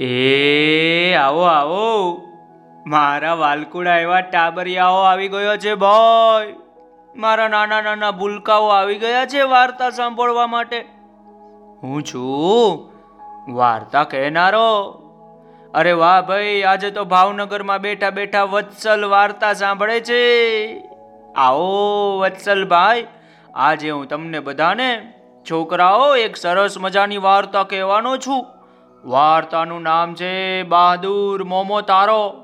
એ, આવો આવો. મારા વાલકુડા એવા ટાબરિયાઓ આવી ગયો છે ભાઈ. મારા નાના નાના ભૂલકાઓ આવી ગયા છે વાર્તા સાંભળવા માટે. હું છું વાર્તા કહેનારો. અરે વાહ ભાઈ, આજે તો ભાવનગરમાં બેઠા બેઠા વત્સલ વાર્તા સાંભળે છે. આવો વત્સલ ભાઈ, આજે હું તમને બધાને, છોકરાઓ, એક સરસ મજાની વાર્તા કહેવાનો છું. વાર્તાનું નામ છે બહાદુર મોમો તારો.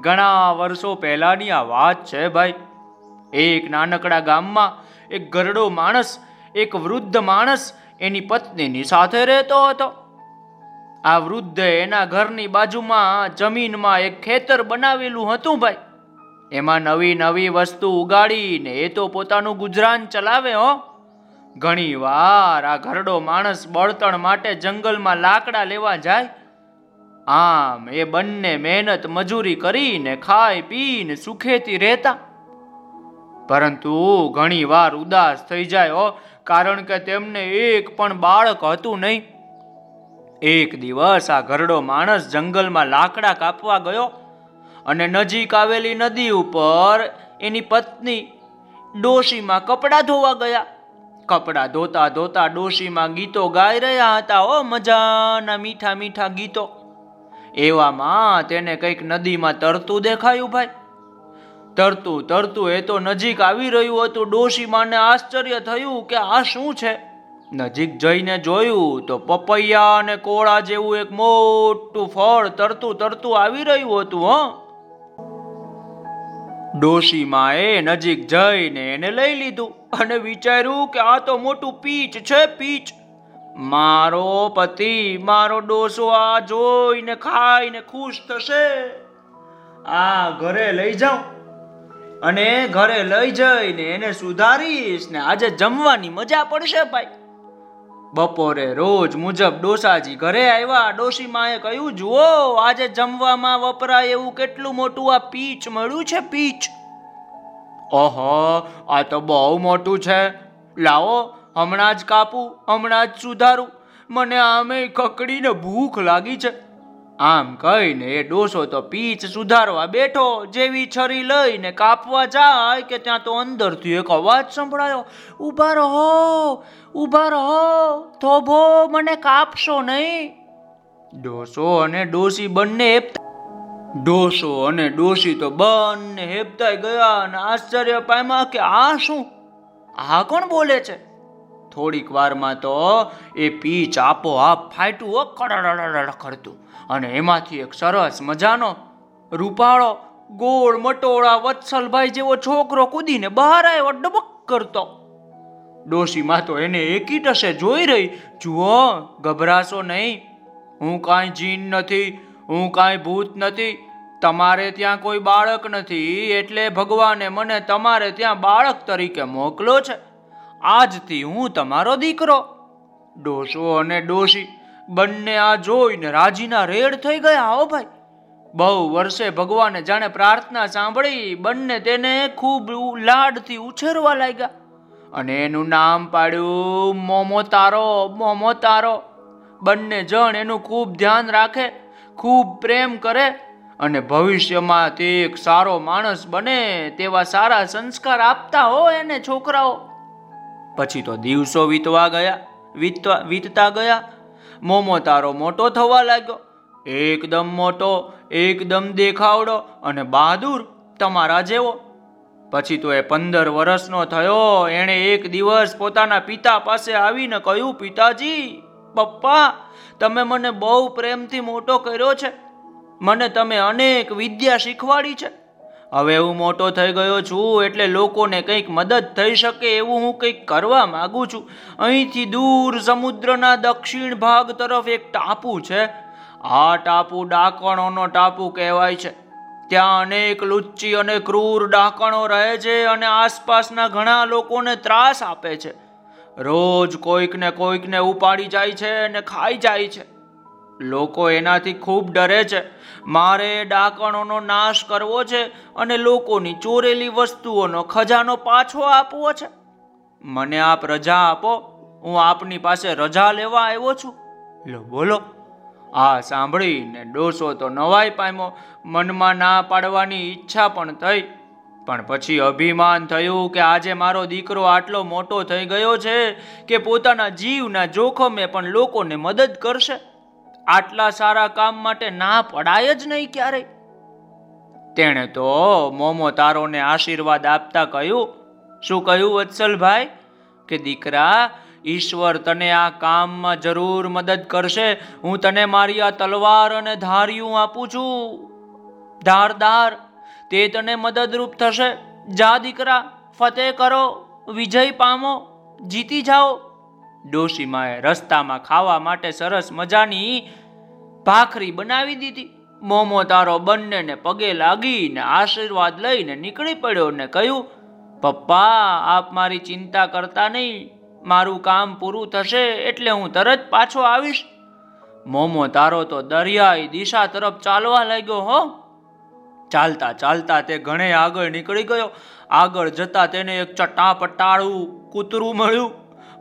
ઘણા વર્ષો પહેલાની આ વાત છે ભાઈ. એક નાનકડા ગામમાં એક ગરડો માણસ, એક વૃદ્ધ માણસ એની પત્નીની સાથે રહેતો હતો. આ વૃદ્ધ એના ઘરની બાજુમાં જમીનમાં એક ખેતર બનાવેલું હતું ભાઈ. એમાં નવી નવી વસ્તુ ઉગાડીને એ તો પોતાનું ગુજરાન ચલાવે, હો. ઘણી વાર આ ઘરડો માણસ બળતણ માટે જંગલમાં લાકડા લેવા જાય. આમ એ બંને મહેનત મજૂરી કરીને ખાઈ, પીને સુખેથી રહેતા. પરંતુ ઘણી વાર ઉદાસ થઈ જાય હો, કારણ કે તેમને એક પણ બાળક હતું નહીં. એક દિવસ આ ઘરડો માણસ જંગલમાં લાકડા કાપવા ગયો અને નજીક આવેલી નદી ઉપર એની પત્ની ડોશીમાં કપડાં ધોવા ગયા. કપડાં ધોતા ધોતા ડોશીમાં ગીતો ગાઈ રહ્યા હતા. ઓ મજાના મીઠા મીઠા ગીતો. એવામાં તેને કંઈક નદીમાં તરતું દેખાયું ભાઈ. તરતું તરતું એ તો નજીક આવી રહ્યું હતું. ડોશીમાને આશ્ચર્ય થયું કે આ શું છે? નજીક જઈને જોયું તો પપૈયા અને કોળા જેવું એક મોટું ફળ તરતું તરતું આવી રહ્યું હતું, હો. ડોશીમાં એ નજીક જઈને એને લઈ લીધું અને વિચાર્યું કે આ તો મોટું પીચ છે, પીચ. મારો પતિ, મારો ડોસો આ જોઈને ખાઈને ખુશ થશે. આ ઘરે લઈ જાઉં. અને ઘરે લઈ જઈને એને સુધારીશ ને આજે જમવાની મજા પડશે ભાઈ. બપોરે રોજ મુજબ ડોસાજી ઘરે આવ્યા. ડોશીમાએ કહ્યું, જુઓ, આજે જમવામાં વપરાય એવું કેટલું મોટું આ પીચ મળ્યું છે, પીચ? ઓહો, આ તો બહુ મોટું છે. લાવો, હમણાં જ કાપું, હમણાં જ સુધારું. મને આમે કકડીને ભૂખ લાગી છે. આમ કહીને એ ડોસો તો પીચ સુધારવા બેઠો, જેવી છરી લઈને કાપવા જાય કે ત્યાં તો અંદરથી એક અવાજ સંભળાયો ઊભા રહો ઊભા રહો, થોભો, મને કાપશો નહીં. ડોસો અને ડોસી બંને ડોસો અને ડોસી તો બંને હેપતાઈ ગયા અને આશ્ચર્ય પામ્યા કે આ શું? આ કોણ બોલે છે? થોડીક વારમાં તો એ પીચ આપોઆપ ફાટ્યું હો કડડડડ કરતું. અને એમાંથી એક સરસ મજાનો રૂપાળો, ગોળ મટોળા વત્સલભાઈ જેવો છોકરો કૂદીને બહાર આવ્યો, ડબક કરતો. ડોશીમાં તો એને એકી ટસે જોઈ રહી, જુઓ, ગભરાશો નહીં. હું કાંઈ જીન નથી, હું કાંઈ ભૂત નથી. તમારે ત્યાં કોઈ બાળક નથી, એટલે ભગવાને મને તમારે ત્યાં બાળક તરીકે મોકલો છે. આજથી હું તમારો દીકરો. ડોસો અને ડોસી બંને આ જોઈને રાજીના રેડ થઈ ગયા હો ભાઈ. બહુ વર્ષે ભગવાને જાણે પ્રાર્થના સાંભળી બંને તેને ખૂબ લાડથી ઉછેરવા લાગ્યા. અને એનું નામ પાડ્યું મોમો તારો મોમો તારો. બંને જણ એનું ખૂબ ધ્યાન રાખે, ખૂબ પ્રેમ કરે અને ભવિષ્યમાં તે એક સારો માણસ બને તેવા સારા સંસ્કાર આપતા હો એને છોકરાઓ. પછી તો દિવસો વીતવા ગયા, વીતવા, વીતતા ગયા. મોમો તારો મોટો થવા લાગ્યો. એકદમ મોટો, એકદમ દેખાવડો અને બહાદુર તમારા જેવો. પછી તો એ પંદર વર્ષનો થયો, એણે એક દિવસ પોતાના પિતા પાસે આવીને કહ્યું, પિતાજી, પપ્પા, તમે મને બહુ પ્રેમથી મોટો કર્યો છે. મને તમે અનેક વિદ્યા શીખવાડી છે. હવે હું મોટો થઈ ગયો છું એટલે લોકોને કંઈક મદદ થઈ શકે એવું હું કંઈક કરવા માગું છું. અહીંથી દૂર સમુદ્રના દક્ષિણ ભાગ તરફ એક ટાપુ છે. આ ટાપુ ડાકણોનો ટાપુ કહેવાય છે. ત્યાં અનેક લુચ્ચી અને ક્રૂર ડાકણો રહે છે અને આસપાસના ઘણા લોકોને ત્રાસ આપે છે. રોજ કોઈકને કોઈકને ઉપાડી જાય છે અને ખાઈ જાય છે. લોકો એનાથી ખૂબ ડરે છે. મારે ડાકણોનો નાશ કરવો છે અને લોકોની ચોરેલી વસ્તુઓનો ખજાનો પાછો આપવો છે. મને આપ રજા આપો, હું આપની પાસે રજા લેવા આવ્યો છું. લો, બોલો. આ સાંભળીને ડોસો તો નવાઈ પામ્યો, મનમાં ના પાડવાની ઈચ્છા પણ થઈ. પણ પછી અભિમાન થયું કે આજે મારો દીકરો આટલો મોટો થઈ ગયો છે કે પોતાના જીવના જોખમે પણ લોકોને મદદ કરશે. આટલા સારા કામ માટે ના પડાય જ નહીં ક્યારેય. તેણે તો મોમો તારોને આશીર્વાદ આપતા કહ્યું, શું કહ્યું વત્સલભાઈ? કે દીકરા, ઈશ્વર તને આ કામમાં જરૂર મદદ કરશે. હું તને મારી આ તલવાર અને ધાર્યું આપું છું. ધારદાર તે તને મદદરૂપ થશે. જા દીકરા, ફતેહ કરો, વિજય પામો, જીતી જાઓ. ડોશીમાએ રસ્તામાં ખાવા માટે સરસ મજાની ભાખરી બનાવી દીધી. મોમો તારો બંનેને પગે લાગીને આશીર્વાદ લઈને નીકળી પડ્યો ને કહ્યું, પપ્પા, આપ મારી ચિંતા કરતા નહીં. મારું કામ પૂરું થશે એટલે હું તરત પાછો આવીશ. મોમો તારો તો દરિયાઈ દિશા તરફ ચાલવા લાગ્યો, હો. ચાલતા ચાલતા તે ઘણે આગળ નીકળી ગયો. આગળ જતા તેને એક ચટાપટાળું કૂતરું મળ્યું.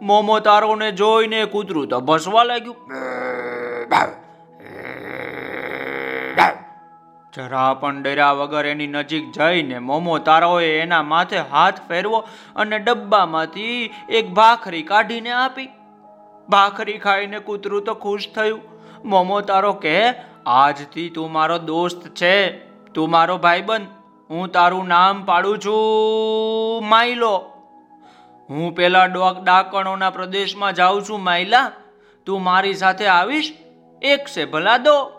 મોમો તારોને જોઈને કૂતરું તો ભસવા લાગ્યું. જરા પણ ડર્યા વગર એની નજીક જઈને મોમો તારોએ એના માથે હાથ ફેરવો અને ડબ્બામાંથી એક ભાખરી કાઢીને આપી. ભાખરી ખાઈને કૂતરું તો ખુશ થયું. મોમો તારો કે, આજથી તું મારો દોસ્ત છે. તું મારો ભાઈબંધ. હું તારું નામ પાડું છું માઇલો હું પેલા ડોક ડાકણોના પ્રદેશમાં જાઉં છું માઇલા તું મારી સાથે આવીશ. એક છે ભલા દો.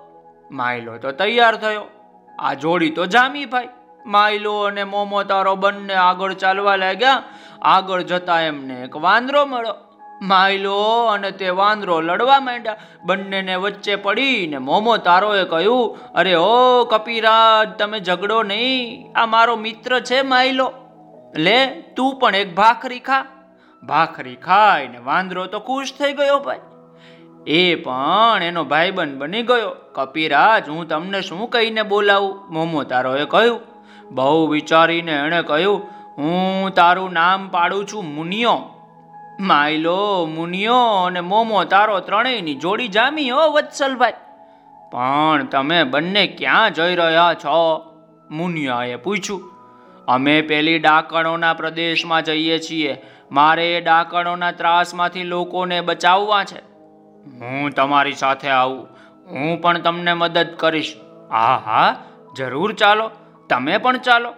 માઇલો તો તૈયાર થયો. આ જોડી તો જામી ભાઈ. માઇલો અને મોમો તારો બંને આગળ ચાલવા લાગ્યા. આગળ જતા એમને એક વાંદરો મળ્યો. માયલો અને તે વાંદરો લડવા માંડ્યા. બંનેને વચ્ચે પડીને મોમો તારોએ કહ્યું, અરે ઓ કપિરાજ, તમે ઝઘડો નહીં. આ મારો મિત્ર છે માયલો. લે, તું પણ એક ભાખરી ખા. ભાખરી ખાઈને વાંદરો તો ખુશ થઈ ગયો ભાઈ. એ પણ એનો ભાઈબંધ બની ગયો. કપિરાજ, હું તમને શું કહીને બોલાવું? મોમો તારોએ કહ્યું, બહુ વિચારીને એણે કહ્યું, હું તારું નામ પાડું છું મુનિયો. માયલો મુનિયો અને મોમો તારો ત્રણેયની જોડી જામી હો વત્સલભાઈ. પણ તમે બંને ક્યાં જઈ રહ્યા છો? મુનિયાએ પૂછ્યું. અમે પેલી ડાકણોના પ્રદેશમાં જઈએ છીએ. મારે ડાકણોના ત્રાસમાંથી લોકોને બચાવવા છે. હું તમારી સાથે આવું. હું પણ તમને મદદ કરીશ. હા હા, જરૂર ચાલો. તમે પણ ચાલો.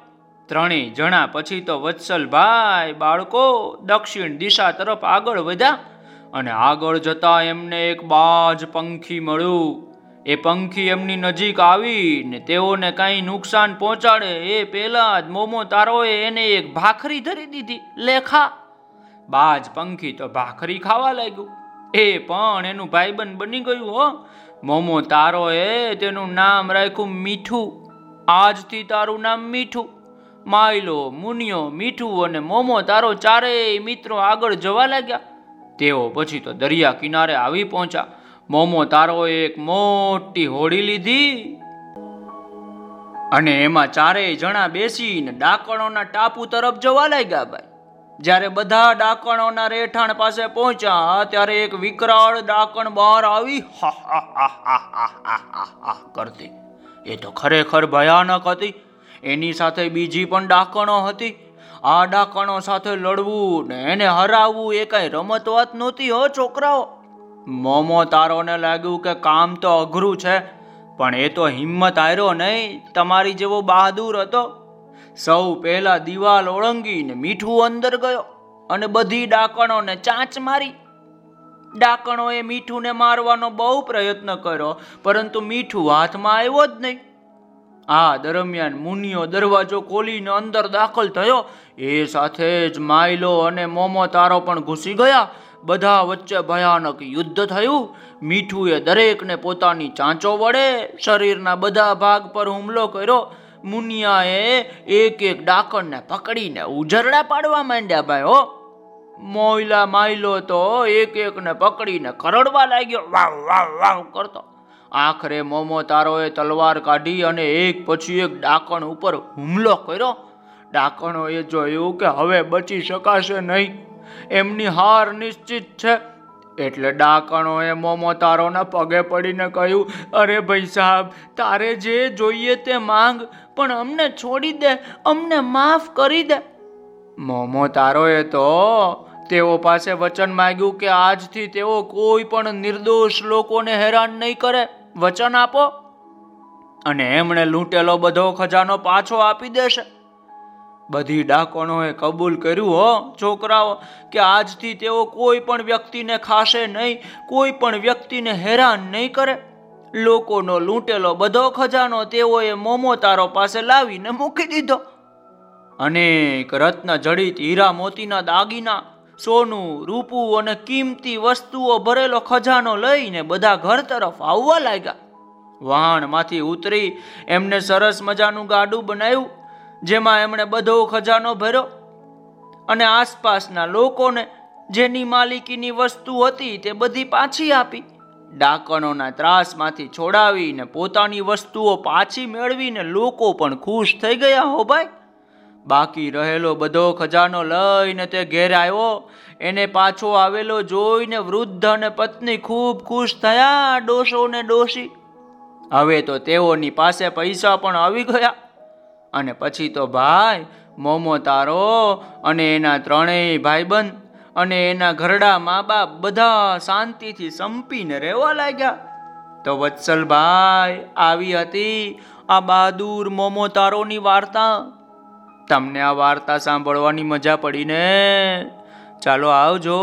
ત્રણેય જણા પછી તો વત્સલભાઈ બાળકો, દક્ષિણ દિશા તરફ આગળ વધ્યા અને આગળ જતા એમને એક બાજ પંખી મળ્યું. એ પંખી એમની નજીક આવીને તેઓને કાંઈ નુકસાન પહોંચાડે એ પહેલા જ મોમો તારોએ એને એક ભાખરી ધરી દીધી. લેખા. બાજ પંખી તો ભાખરી ખાવા લાગ્યું. એ પણ એનું ભાઈબંધ બની ગયું, હો. મોમો તારો એ, તેનું નામ રાખ્યું મીઠું. આજથી તારું નામ મીઠું. માયલો, મુનિયો, મીઠું અને મોમો તારો ચારેય મિત્રો આગળ જવા લાગ્યા. તેઓ પછી તો દરિયા કિનારે આવી પહોંચ્યા. મોમો તારો એક મોટી હોડી લીધી અને એમાં ચારેય જણા બેસીને ડાકણોના ટાપુ તરફ જવા લાગ્યા, ભાઈ. જ્યારે બધા ડાકણોના રહેઠાણ પાસે પહોંચ્યા, ત્યારે એક વિકરાળ ડાકણ બહાર આવી કરતી. એ તો ખરેખર ભયાનક હતી. એની સાથે બીજી પણ ડાકણો હતી. આ ડાકણો સાથે લડવું ને એને હરાવવું એ કઈ રમત વાત નહોતી, હો, છોકરાઓ? મોમો તારોને લાગ્યું કે કામ તો અઘરું છે, પણ એ તો હિંમત હાર્યો નહીં. તમારી જેવો બહાદુર હતો. સૌ પહેલા દિવાલ ઓળંગીને મીઠું અંદર ગયો અને બધી ડાકણોને ચાંચ મારી. ડાકણોએ મીઠુંને મારવાનો બહુ પ્રયત્ન કર્યો, પરંતુ મીઠું હાથમાં આવ્યો જ નહીં. આ દરમિયાન મુનિયો દરવાજો ખોલીને અંદર દાખલ થયો. એ સાથે જ માયલો અને મોમો તારો પણ ઘૂસી ગયા. બધા વચ્ચે ભયાનક યુદ્ધ થયું. મીઠુએ દરેકને પોતાની ચાંચો વડે શરીરના બધા ભાગ પર હુમલો કર્યો. મુનિયાએ એક એક ડાકણને પકડીને ઉજરડા પાડવા માંડ્યા ભાઈ, હો. મોયલા માયલો તો એક એકને પકડીને કરડવા લાગ્યો, વાવ વાવ વાવ કરતો. આખરે મોમો તારોએ તલવાર કાઢી અને એક પછી એક ડાકણ ઉપર હુમલો કર્યો. ડાકણોએ જોયું કે હવે બચી શકાશે નહીં. એમની હાર નિશ્ચિત છે. એટલે ડાકણોએ મોમો તારોના પગે પડીને કહ્યું, અરે ભાઈ સાહેબ, તારે જે જોઈએ તે માંગ, પણ અમને છોડી દે, અમને માફ કરી દે. મોમો તારોએ તો તેઓ પાસે વચન માંગ્યું કે આજથી તેઓ કોઈ પણ નિર્દોષ લોકોને હેરાન નહીં કરે. વચન આપો. અને એમણે લૂંટેલો બધો ખજાનો પાછો આપી દેશે. બધી ડાકોણોએ કબૂલ કર્યું હો, છોકરાઓ, કે આજથી તેઓ કોઈ પણ વ્યક્તિને ખાશે નહીં, કોઈ પણ વ્યક્તિને હેરાન નહીં કરે. લોકોનો લૂંટેલો બધો ખજાનો તેઓએ મોમોતારો પાસે લાવીને મૂકી દીધો. અનેક રત્ન જડિત હીરા મોતીના દાગીના, સોનું, રૂપું અને કિંમતી વસ્તુઓ ભરેલો ખજાનો લઈને બધા ઘર તરફ આવવા લાગ્યા. વાહણમાંથી ઉતરી એમને સરસ મજાનું ગાડું બનાવ્યું. જેમાં એમણે બધો ખજાનો ભર્યો અને આસપાસના લોકોને જેની માલિકીની વસ્તુ હતી તે બધી પાછી આપી. ડાકણોના ત્રાસમાંથી છોડાવીને પોતાની વસ્તુઓ પાછી મેળવીને લોકો પણ ખુશ થઈ ગયા હો ભાઈ. બાકી રહેલો બધો ખજાનો લઈને તે ઘેર આવ્યો. એને પાછો આવેલો જોઈને વૃદ્ધ અને પત્ની ખૂબ ખુશ થયા ડોસો ને ડોશી. હવે તો તેઓની પાસે પૈસા પણ આવી ગયા. અને પછી તો ભાઈ, મોમો તારો અને એના ત્રણેય ભાઈબંધ અને એના ઘરડા મા બાપ બધા શાંતિથી સંપીને રહેવા લાગ્યા. તો વત્સલભાઈ આવી હતી આ બહાદુર મોમો તારોની વાર્તા. તમને આ વાર્તા સાંભળવાની મજા પડી ને? ચાલો આવજો.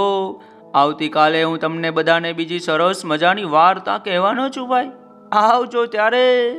આવતીકાલે હું તમને બધાને બીજી સરસ મજાની વાર્તા કહેવાનો છું ભાઈ. આવજો ત્યારે.